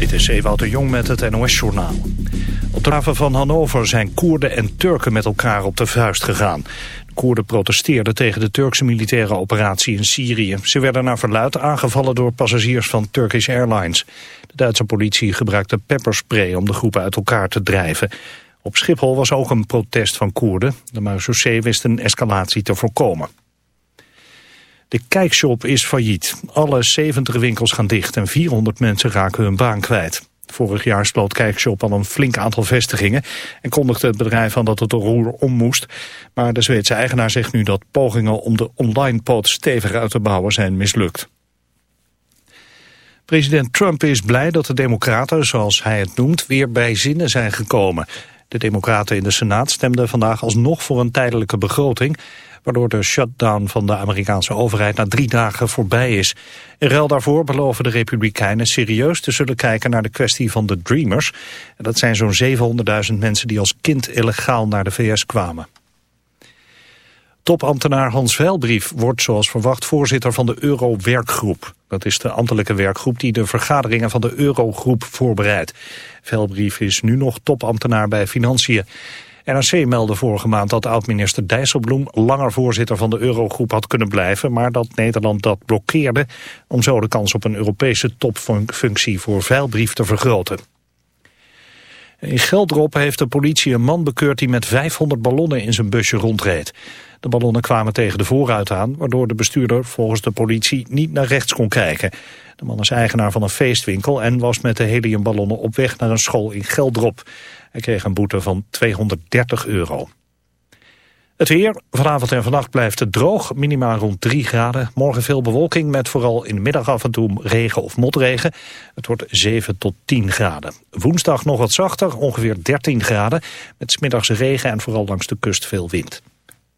Dit is Ewout de Jong met het NOS-journaal. Op de haven van Hannover zijn Koerden en Turken met elkaar op de vuist gegaan. De Koerden protesteerden tegen de Turkse militaire operatie in Syrië. Ze werden naar verluid aangevallen door passagiers van Turkish Airlines. De Duitse politie gebruikte pepperspray om de groepen uit elkaar te drijven. Op Schiphol was ook een protest van Koerden. De marechaussee wist een escalatie te voorkomen. De kijkshop is failliet. Alle 70 winkels gaan dicht en 400 mensen raken hun baan kwijt. Vorig jaar sloot Kijkshop al een flink aantal vestigingen... en kondigde het bedrijf aan dat het roer om moest. Maar de Zweedse eigenaar zegt nu dat pogingen om de online poot stevig uit te bouwen zijn mislukt. President Trump is blij dat de democraten, zoals hij het noemt, weer bij zinnen zijn gekomen. De democraten in de Senaat stemden vandaag alsnog voor een tijdelijke begroting waardoor de shutdown van de Amerikaanse overheid na drie dagen voorbij is. In ruil daarvoor beloven de Republikeinen serieus te zullen kijken naar de kwestie van de Dreamers. En dat zijn zo'n 700.000 mensen die als kind illegaal naar de VS kwamen. Topambtenaar Hans Veilbrief wordt zoals verwacht voorzitter van de Euro-werkgroep. Dat is de ambtelijke werkgroep die de vergaderingen van de Eurogroep voorbereidt. Veilbrief is nu nog topambtenaar bij Financiën. NRC meldde vorige maand dat oud-minister Dijsselbloem langer voorzitter van de Eurogroep had kunnen blijven, maar dat Nederland dat blokkeerde om zo de kans op een Europese topfunctie voor veilbrief te vergroten. In Geldrop heeft de politie een man bekeurd die met 500 ballonnen in zijn busje rondreed. De ballonnen kwamen tegen de voorruit aan, waardoor de bestuurder volgens de politie niet naar rechts kon kijken. De man is eigenaar van een feestwinkel en was met de heliumballonnen op weg naar een school in Geldrop. Hij kreeg een boete van 230 euro. Het weer. Vanavond en vannacht blijft het droog. Minimaal rond 3 graden. Morgen veel bewolking met vooral in de middag af en toe regen of motregen. Het wordt 7 tot 10 graden. Woensdag nog wat zachter, ongeveer 13 graden. Met smiddags regen en vooral langs de kust veel wind.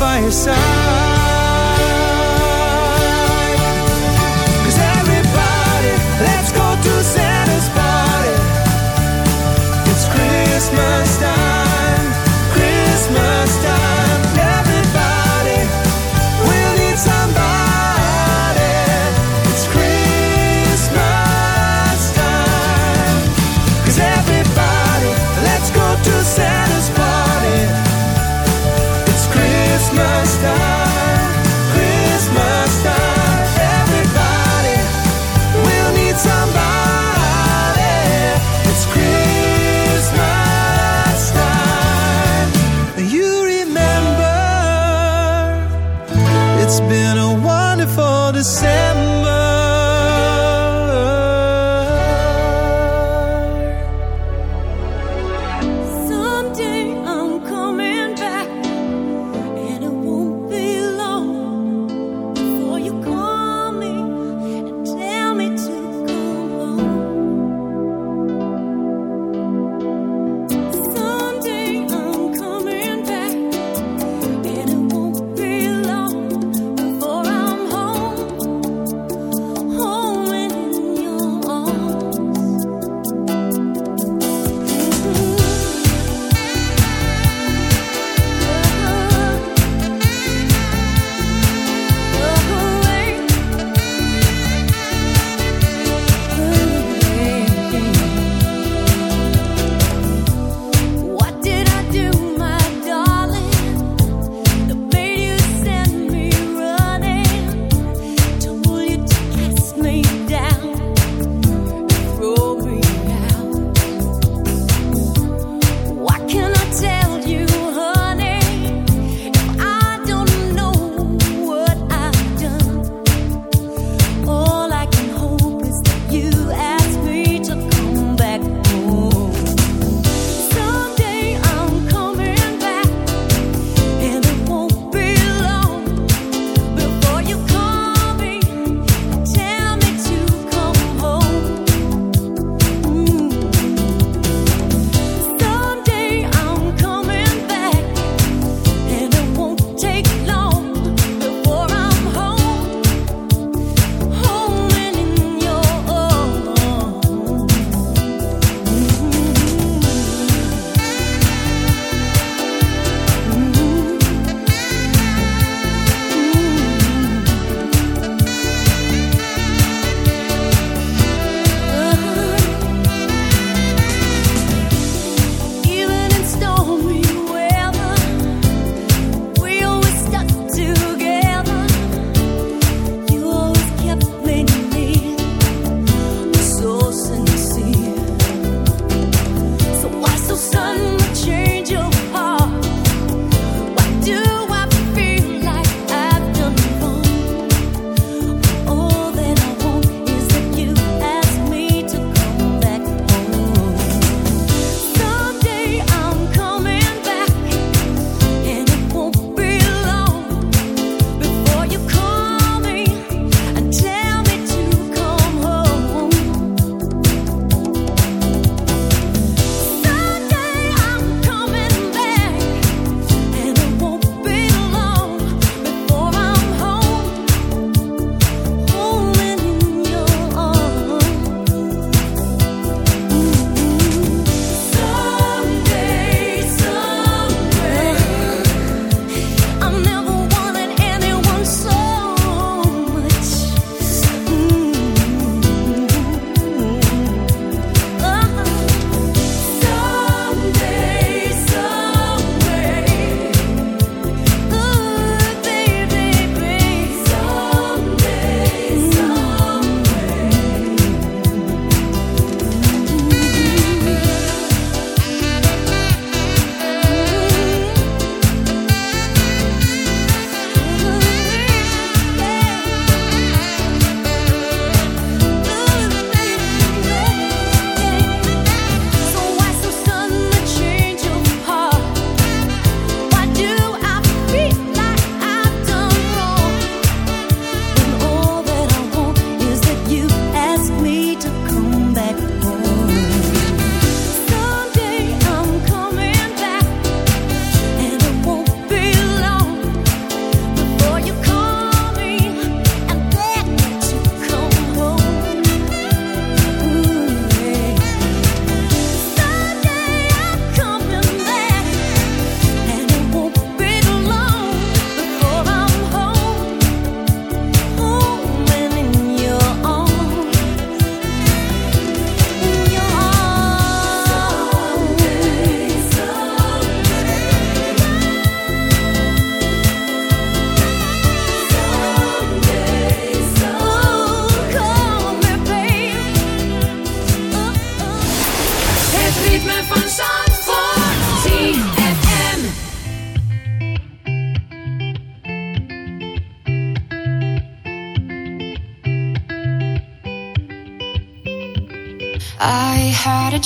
fireside.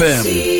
ZFM.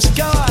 just go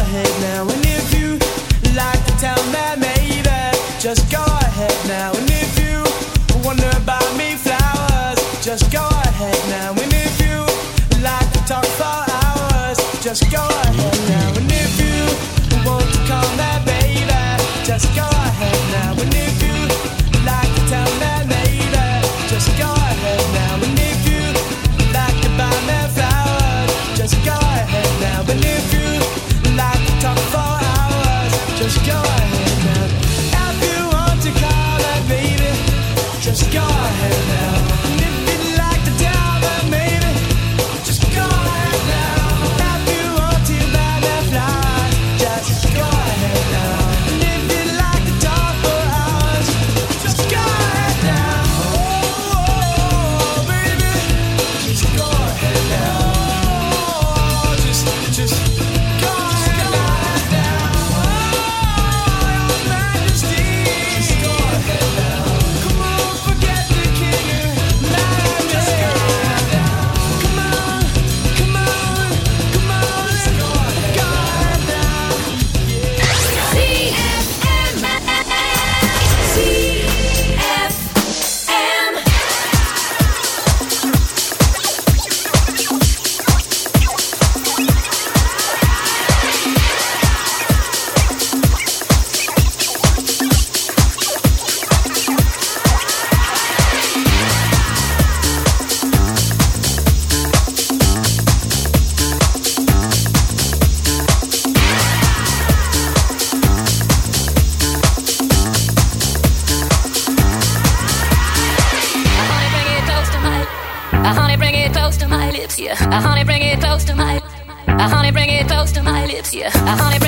honey, bring it close to my, honey, bring it close to my lips, yeah, honey,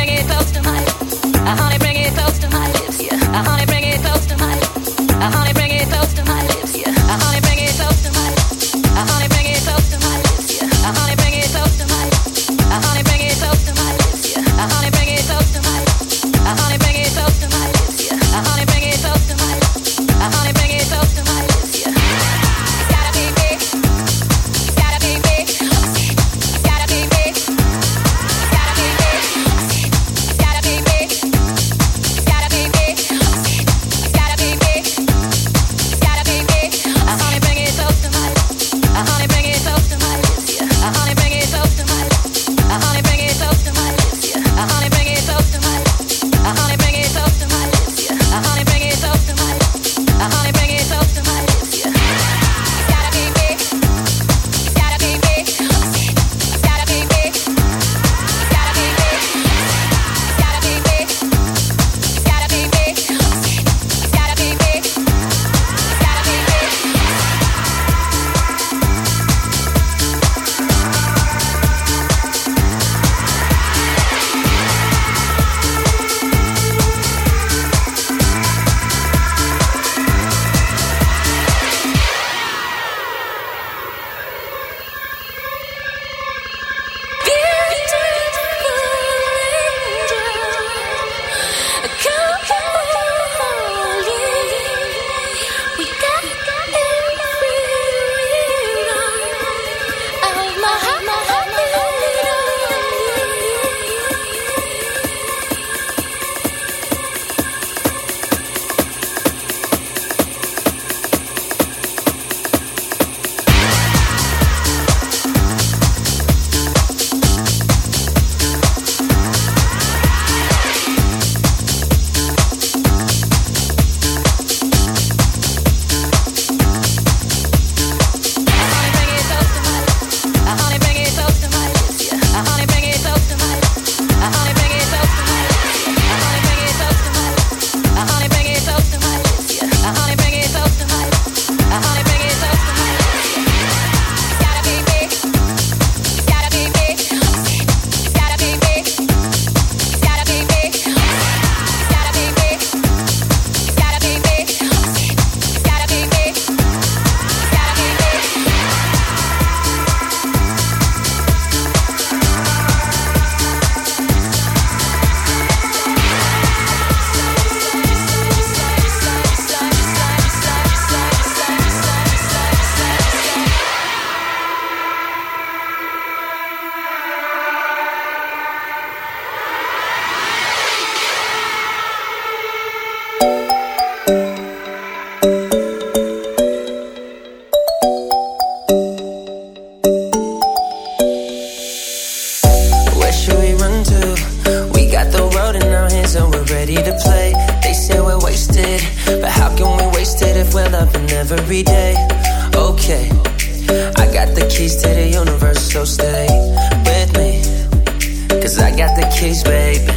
I got the keys, babe.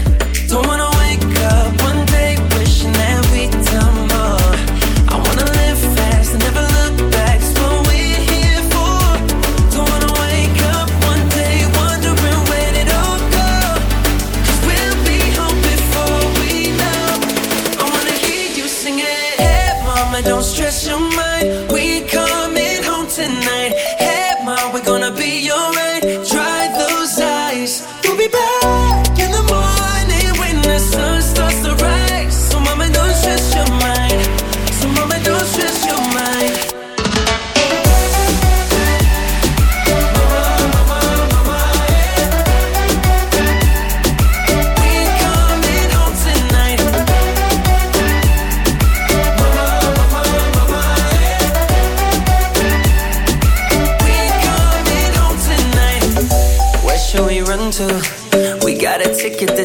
Don't wanna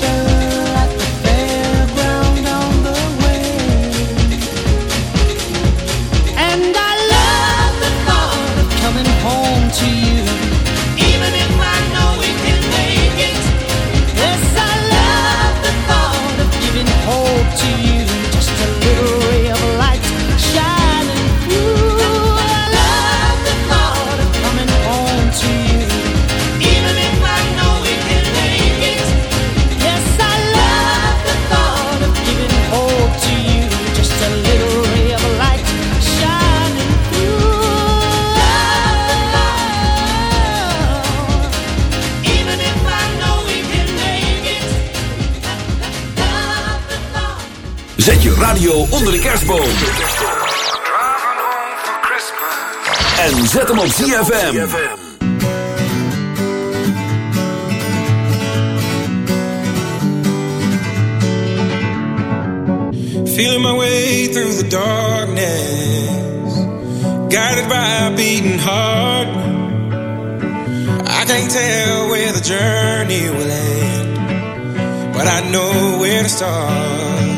show. onder de kerstboom. En zet hem op ZFM. Feeling my way through the darkness. Guided by a beating heart. I can't tell where the journey will end. But I know where to start.